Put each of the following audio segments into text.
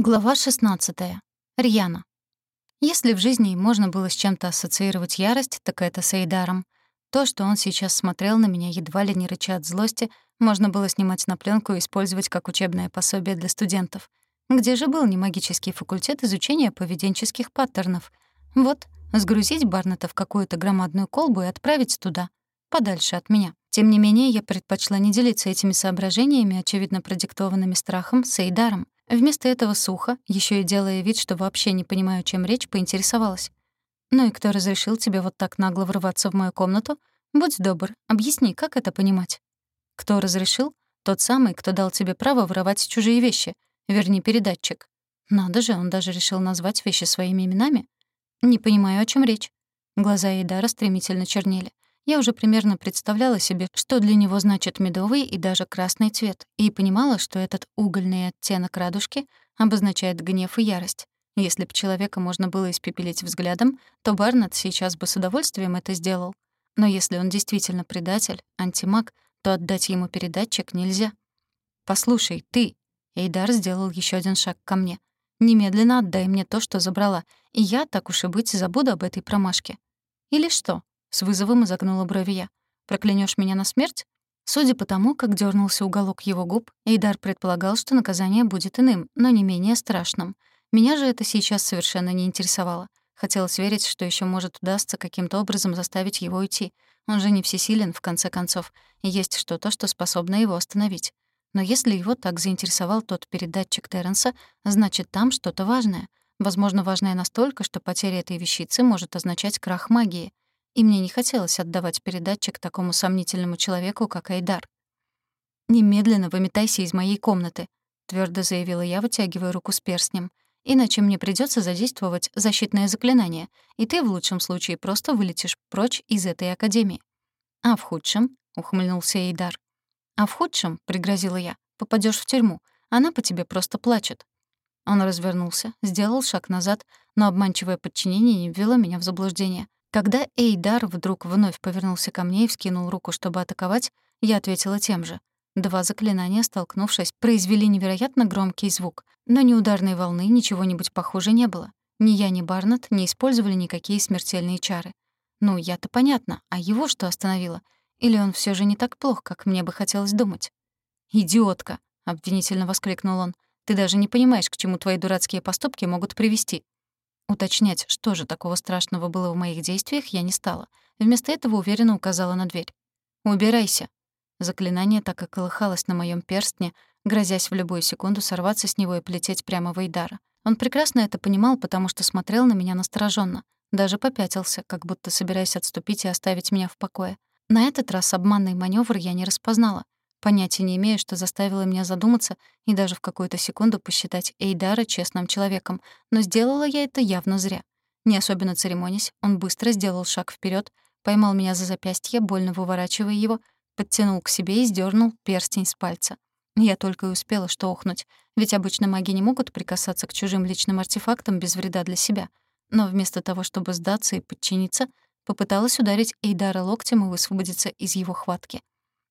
Глава 16. Рьяна. Если в жизни можно было с чем-то ассоциировать ярость, так это с Эйдаром. То, что он сейчас смотрел на меня, едва ли не рыча от злости, можно было снимать на пленку и использовать как учебное пособие для студентов. Где же был немагический факультет изучения поведенческих паттернов? Вот, сгрузить Барнета в какую-то громадную колбу и отправить туда, подальше от меня. Тем не менее, я предпочла не делиться этими соображениями, очевидно продиктованными страхом, с Эйдаром. Вместо этого сухо, еще и делая вид, что вообще не понимаю, чем речь, поинтересовалась. «Ну и кто разрешил тебе вот так нагло врываться в мою комнату? Будь добр, объясни, как это понимать?» «Кто разрешил? Тот самый, кто дал тебе право воровать чужие вещи. Верни передатчик». «Надо же, он даже решил назвать вещи своими именами?» «Не понимаю, о чем речь». Глаза Эйдара стремительно чернели. Я уже примерно представляла себе, что для него значит медовый и даже красный цвет, и понимала, что этот угольный оттенок радужки обозначает гнев и ярость. Если бы человека можно было испепелить взглядом, то Барнетт сейчас бы с удовольствием это сделал. Но если он действительно предатель, антимаг, то отдать ему передатчик нельзя. «Послушай, ты...» Эйдар сделал еще один шаг ко мне. «Немедленно отдай мне то, что забрала, и я, так уж и быть, забуду об этой промашке». «Или что?» С вызовом изогнула брови я. «Проклянёшь меня на смерть?» Судя по тому, как дернулся уголок его губ, Эйдар предполагал, что наказание будет иным, но не менее страшным. Меня же это сейчас совершенно не интересовало. Хотелось верить, что еще может удастся каким-то образом заставить его уйти. Он же не всесилен, в конце концов, есть что-то, что способно его остановить. Но если его так заинтересовал тот передатчик Терренса, значит, там что-то важное. Возможно, важное настолько, что потеря этой вещицы может означать крах магии — и мне не хотелось отдавать передатчик такому сомнительному человеку, как Айдар. «Немедленно выметайся из моей комнаты», — твердо заявила я, вытягивая руку с перстнем. «Иначе мне придется задействовать защитное заклинание, и ты в лучшем случае просто вылетишь прочь из этой академии». «А в худшем?» — ухмыльнулся Эйдар. «А в худшем», — пригрозила я, — «попадёшь в тюрьму. Она по тебе просто плачет». Он развернулся, сделал шаг назад, но обманчивое подчинение не ввело меня в заблуждение. Когда Эйдар вдруг вновь повернулся ко мне и вскинул руку, чтобы атаковать, я ответила тем же. Два заклинания, столкнувшись, произвели невероятно громкий звук, но ни ударной волны, ничего-нибудь похуже не было. Ни я, ни Барнетт не использовали никакие смертельные чары. Ну, я-то понятно, а его что остановило? Или он все же не так плох, как мне бы хотелось думать? «Идиотка!» — обвинительно воскликнул он. «Ты даже не понимаешь, к чему твои дурацкие поступки могут привести. Уточнять, что же такого страшного было в моих действиях, я не стала. Вместо этого уверенно указала на дверь. «Убирайся». Заклинание так и колыхалось на моем перстне, грозясь в любую секунду сорваться с него и полететь прямо в Эйдара. Он прекрасно это понимал, потому что смотрел на меня настороженно, даже попятился, как будто собираясь отступить и оставить меня в покое. На этот раз обманный маневр я не распознала — Понятия не имею, что заставило меня задуматься и даже в какую-то секунду посчитать Эйдара честным человеком, но сделала я это явно зря. Не особенно церемонясь, он быстро сделал шаг вперед, поймал меня за запястье, больно выворачивая его, подтянул к себе и сдернул перстень с пальца. Я только и успела что охнуть, ведь обычно маги не могут прикасаться к чужим личным артефактам без вреда для себя. Но вместо того, чтобы сдаться и подчиниться, попыталась ударить Эйдара локтем и высвободиться из его хватки.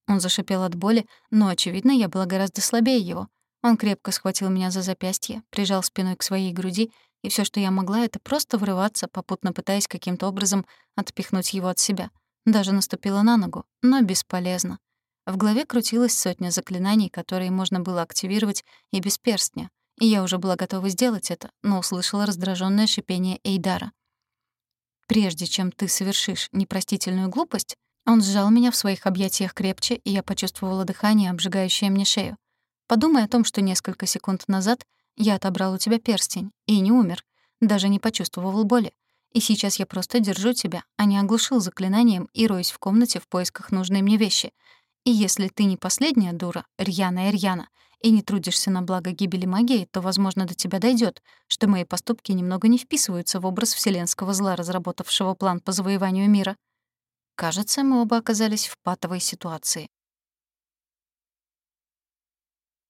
Он зашипел от боли, но, очевидно, я была гораздо слабее его. Он крепко схватил меня за запястье, прижал спиной к своей груди, и все, что я могла, это просто врываться, попутно пытаясь каким-то образом отпихнуть его от себя. Даже наступила на ногу, но бесполезно. В голове крутилась сотня заклинаний, которые можно было активировать и без перстня, и я уже была готова сделать это, но услышала раздраженное шипение Эйдара. «Прежде чем ты совершишь непростительную глупость, он сжал меня в своих объятиях крепче, и я почувствовала дыхание, обжигающее мне шею. Подумай о том, что несколько секунд назад я отобрал у тебя перстень и не умер, даже не почувствовал боли. И сейчас я просто держу тебя, а не оглушил заклинанием и роюсь в комнате в поисках нужной мне вещи. И если ты не последняя дура, рьяная Рьяна, и не трудишься на благо гибели магии, то, возможно, до тебя дойдет, что мои поступки немного не вписываются в образ вселенского зла, разработавшего план по завоеванию мира. Кажется, мы оба оказались в патовой ситуации.